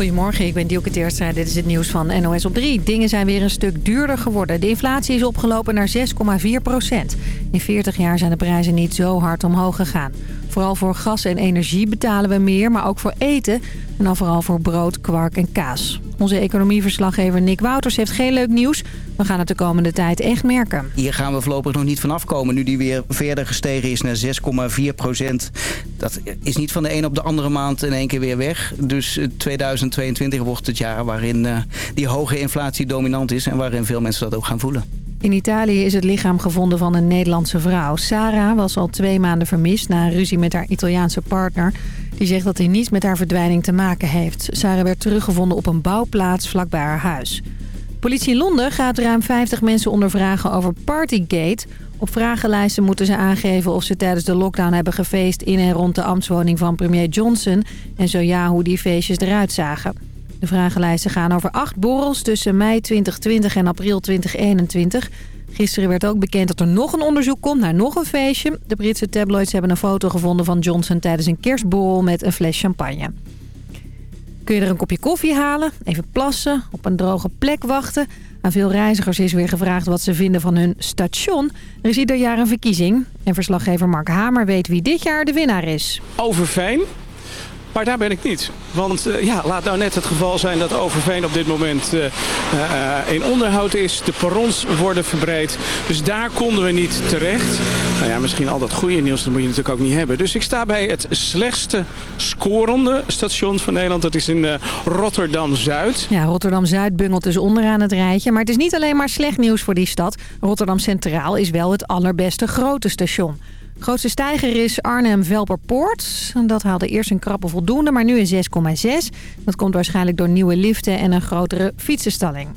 Goedemorgen, ik ben Dielke Teerstra. Dit is het nieuws van NOS op 3. Dingen zijn weer een stuk duurder geworden. De inflatie is opgelopen naar 6,4 procent. In 40 jaar zijn de prijzen niet zo hard omhoog gegaan. Vooral voor gas en energie betalen we meer, maar ook voor eten. En dan vooral voor brood, kwark en kaas. Onze economieverslaggever Nick Wouters heeft geen leuk nieuws. We gaan het de komende tijd echt merken. Hier gaan we voorlopig nog niet vanaf komen. Nu die weer verder gestegen is naar 6,4 procent. Dat is niet van de een op de andere maand in één keer weer weg. Dus 2022 wordt het jaar waarin uh, die hoge inflatie dominant is... en waarin veel mensen dat ook gaan voelen. In Italië is het lichaam gevonden van een Nederlandse vrouw. Sarah was al twee maanden vermist na een ruzie met haar Italiaanse partner. Die zegt dat hij niets met haar verdwijning te maken heeft. Sarah werd teruggevonden op een bouwplaats vlakbij haar huis. Politie in Londen gaat ruim 50 mensen ondervragen over Partygate. Op vragenlijsten moeten ze aangeven of ze tijdens de lockdown hebben gefeest... in en rond de ambtswoning van premier Johnson. En zo ja, hoe die feestjes eruit zagen. De vragenlijsten gaan over acht borrels tussen mei 2020 en april 2021. Gisteren werd ook bekend dat er nog een onderzoek komt naar nog een feestje. De Britse tabloids hebben een foto gevonden van Johnson tijdens een kerstborrel met een fles champagne. Kun je er een kopje koffie halen, even plassen, op een droge plek wachten... Aan veel reizigers is weer gevraagd wat ze vinden van hun station. Er is ieder jaar een verkiezing. En verslaggever Mark Hamer weet wie dit jaar de winnaar is. Overveen. Maar daar ben ik niet. Want uh, ja, laat nou net het geval zijn dat Overveen op dit moment uh, uh, in onderhoud is. De perrons worden verbreed. Dus daar konden we niet terecht. Nou ja, misschien al dat goede nieuws, dat moet je natuurlijk ook niet hebben. Dus ik sta bij het slechtste scorende station van Nederland. Dat is in Rotterdam-Zuid. Ja, Rotterdam-Zuid bungelt dus onderaan het rijtje. Maar het is niet alleen maar slecht nieuws voor die stad. Rotterdam Centraal is wel het allerbeste grote station. Grootste stijger is Arnhem-Velperpoort. Dat haalde eerst een krappe voldoende, maar nu een 6,6. Dat komt waarschijnlijk door nieuwe liften en een grotere fietsenstalling.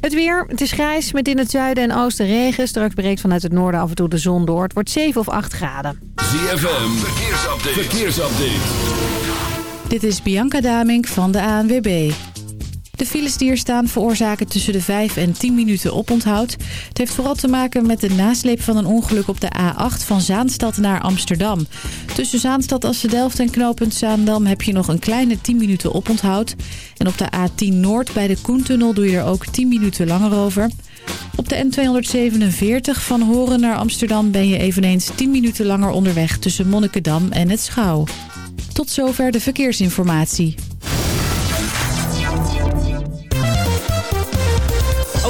Het weer. Het is grijs met in het zuiden en oosten regen. Straks breekt vanuit het noorden af en toe de zon door. Het wordt 7 of 8 graden. ZFM. Verkeersupdate. Verkeersupdate. Dit is Bianca Damink van de ANWB. De files die er staan veroorzaken tussen de 5 en 10 minuten oponthoud. Het heeft vooral te maken met de nasleep van een ongeluk op de A8 van Zaanstad naar Amsterdam. Tussen Zaanstad, Assendelft en knooppunt Zaandam heb je nog een kleine 10 minuten oponthoud. En op de A10 Noord bij de Koentunnel doe je er ook 10 minuten langer over. Op de N247 van Horen naar Amsterdam ben je eveneens 10 minuten langer onderweg tussen Monnikendam en het Schouw. Tot zover de verkeersinformatie.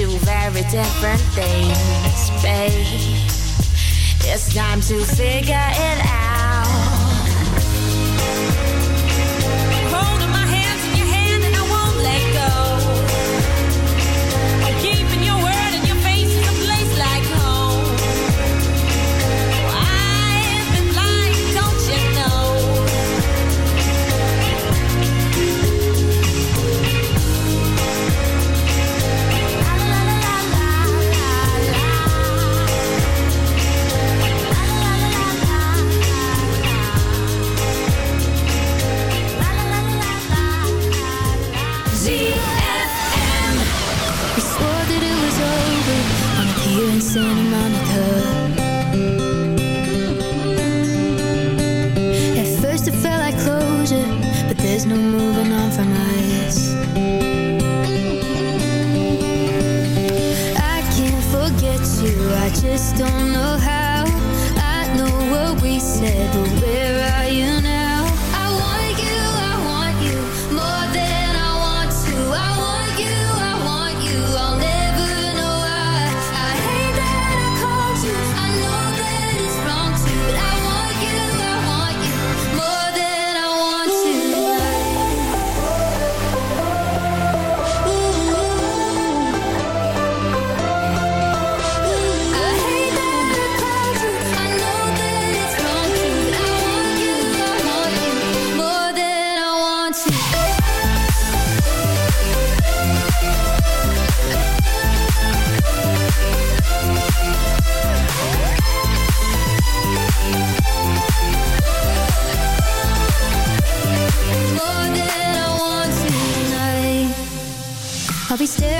Do very different things, babe. It's time to figure it out. don't know how. I know what we said still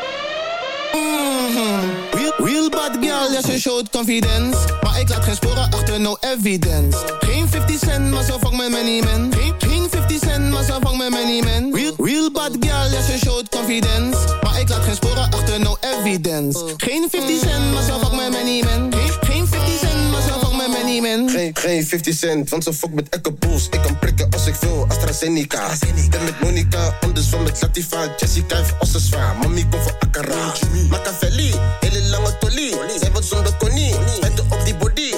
Mhm. Real, bad girl, ja, ze showt confidence. Maar ik laat geen sporen achter, no evidence. Geen 50 cent, maar zo fuck met many men. Geen, geen 50 cent, maar zo fuck met many men. Real, bad girl, ja, ze showt confidence. Maar ik laat geen sporen achter, no evidence. Geen 50 cent, maar zo fuck met many men. Met. Geen, geen 50 cent, want ze fuck met Echo Bulls. Ik kan prikken als ik wil, AstraZeneca. Ben met Monica, anders van met Latifa. Jessica heeft ossen zwaar, mami komt voor Akara. Machiavelli, hele lange tolie. Zij wordt zonder konie, spijten op die body.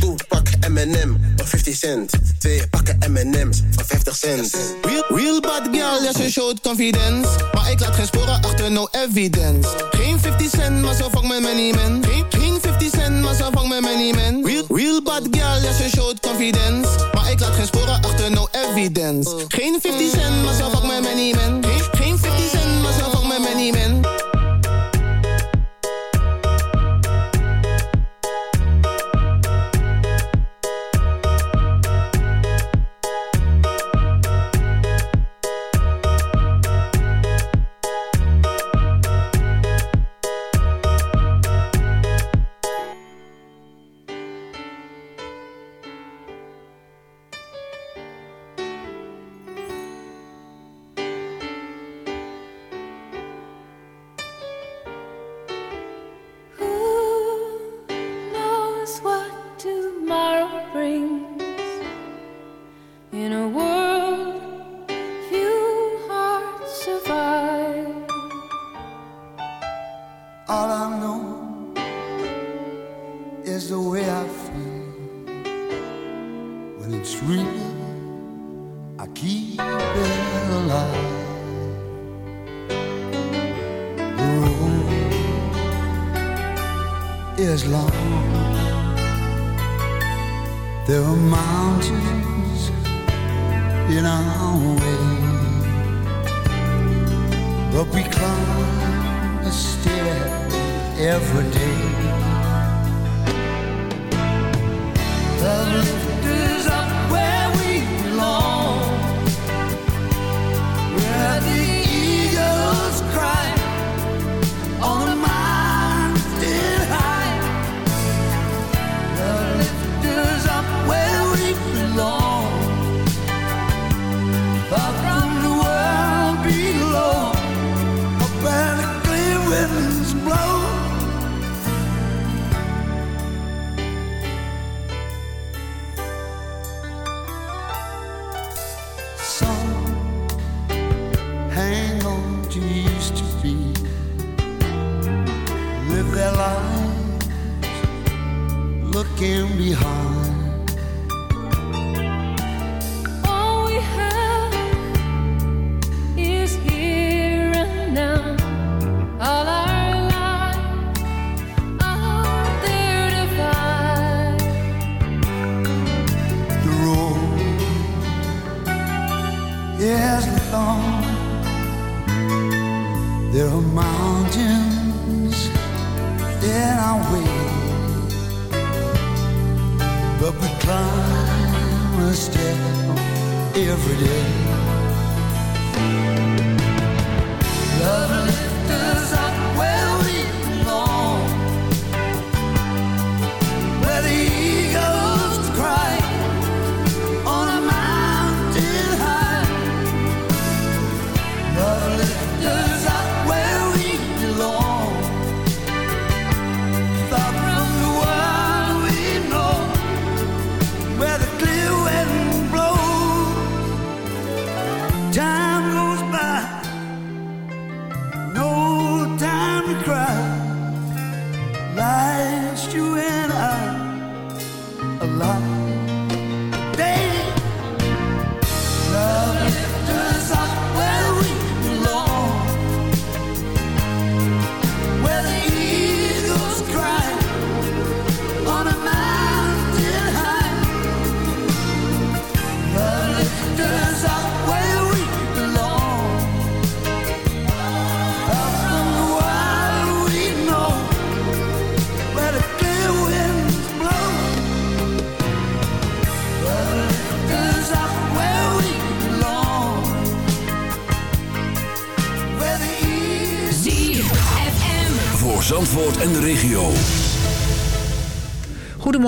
Toe, pak M&M voor 50 cent. Twee pakken M&M's voor 50 cent. Real, real bad girl, ja, ze showt confidence. Maar ik laat geen sporen achter, no evidence. Geen 50 cent, maar zo fuck met many men. Geen, geen 50 cent, maar zo fuck met many men. Real, real bad girl, ja, ze showt confidence. Maar ik laat geen sporen achter, no evidence. Geen 50 cent, maar zo fuck met many men. Geen, geen 50 cent, maar zo fuck met many men.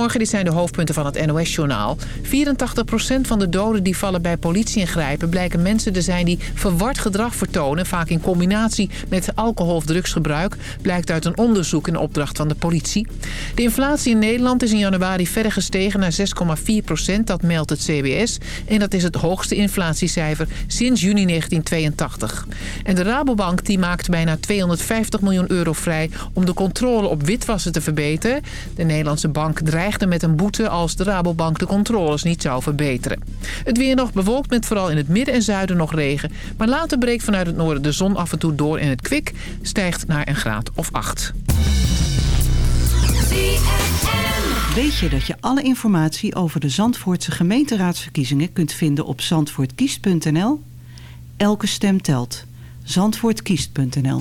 Goedemorgen, dit zijn de hoofdpunten van het NOS-journaal. 84% van de doden die vallen bij politie-ingrijpen... blijken mensen te zijn die verward gedrag vertonen... vaak in combinatie met alcohol- of drugsgebruik... blijkt uit een onderzoek in opdracht van de politie. De inflatie in Nederland is in januari verder gestegen naar 6,4%. Dat meldt het CBS. En dat is het hoogste inflatiecijfer sinds juni 1982. En de Rabobank die maakt bijna 250 miljoen euro vrij... om de controle op witwassen te verbeteren. De Nederlandse bank met een boete als de Rabobank de controles niet zou verbeteren. Het weer nog bewolkt met vooral in het midden en zuiden nog regen. Maar later breekt vanuit het noorden de zon af en toe door en het kwik stijgt naar een graad of 8. Weet je dat je alle informatie over de Zandvoortse gemeenteraadsverkiezingen kunt vinden op zandvoortkiest.nl? Elke stem telt. Zandvoortkiest.nl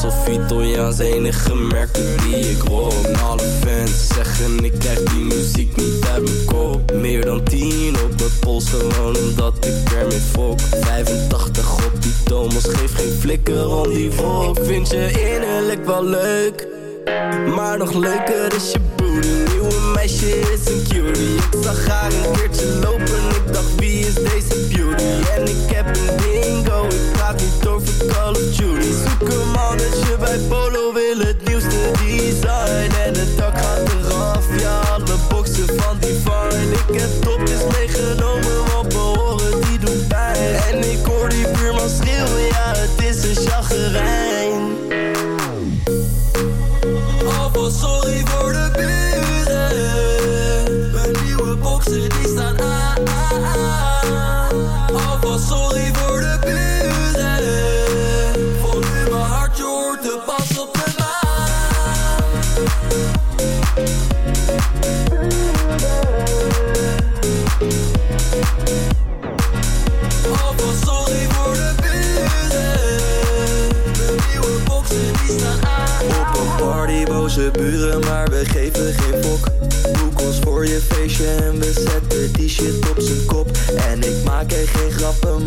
Sofitojaans enige merken die ik rook. Alle fans zeggen ik krijg die muziek niet uit mijn kop. Meer dan 10 op mijn pols gewoon omdat ik ermee fok. 85 op die Thomas geeft geen flikker om die volk. Vind je innerlijk wel leuk? Maar nog leuker is je booty Nieuwe meisje is een cutie. Ik zag haar een keertje lopen. Ik dacht wie is deze beauty? En ik heb een dingo. Ik praat niet over Call of Duty. Zoek hem al dat je bij Polo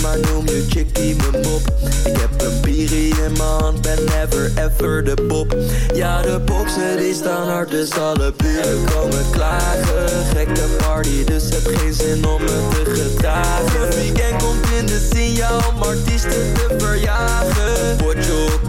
maar noem je chickie mijn mop. Ik heb een bierie in mijn hand, ben never ever de pop. Ja, de boxen die staan hard, dus alle buren komen klagen. Gekke party, dus heb geen zin om me te gedragen. Het weekend komt in de scene, ja, om artiesten te verjagen. Potjokkie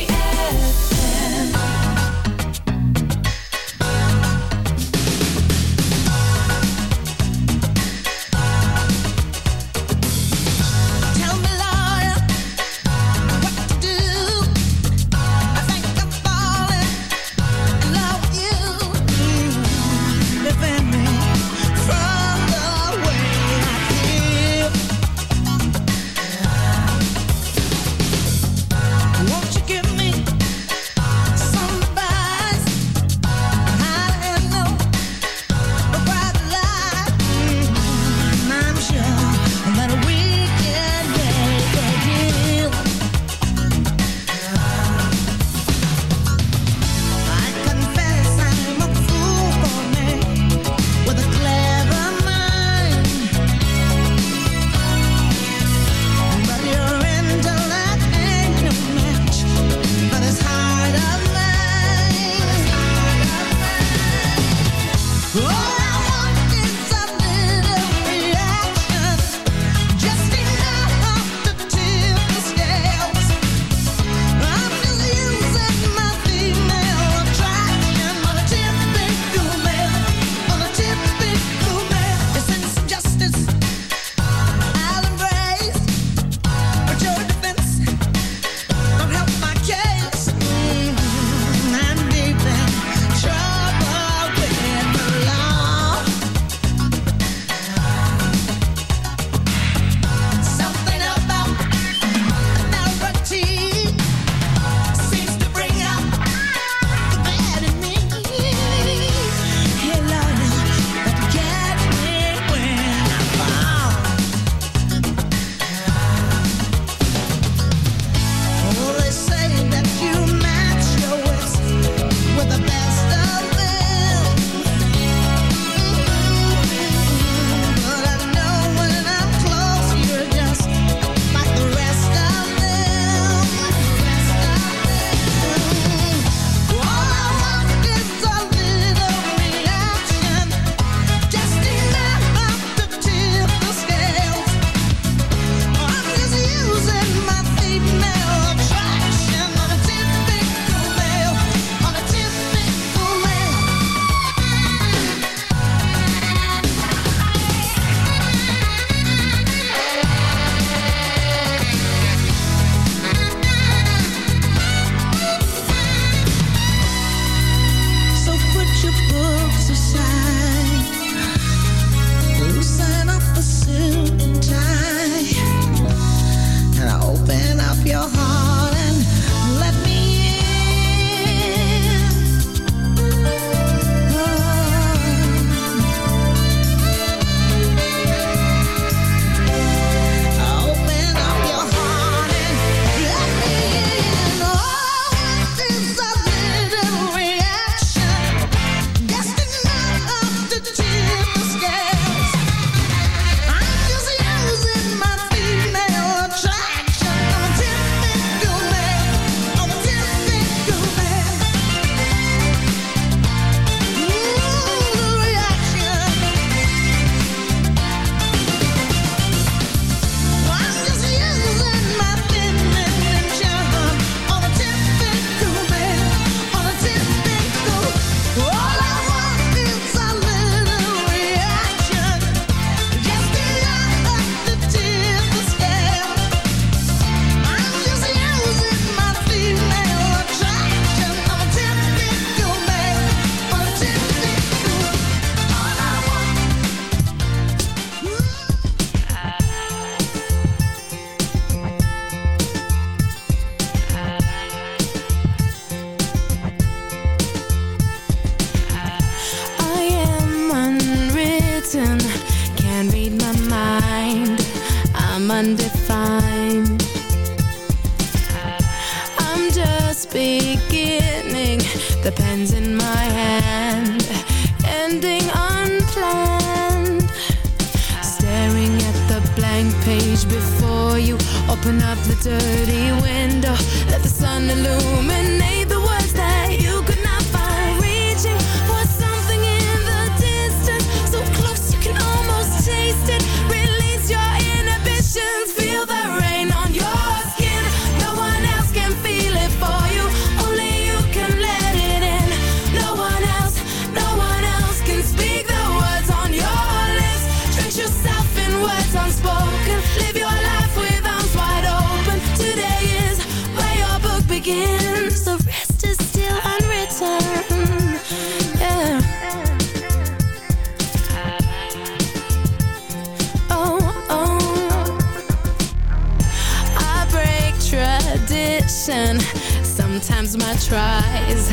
Sometimes my tries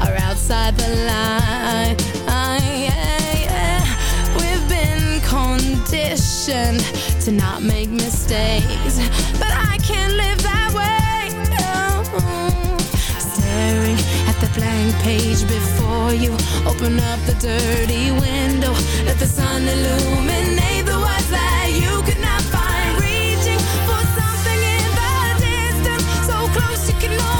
are outside the line. We've been conditioned to not make mistakes, but I can't live that way. No. Staring at the blank page before you, open up the dirty window, let the sun illuminate the words that you could not find. Reaching for something in the distance, so close you can almost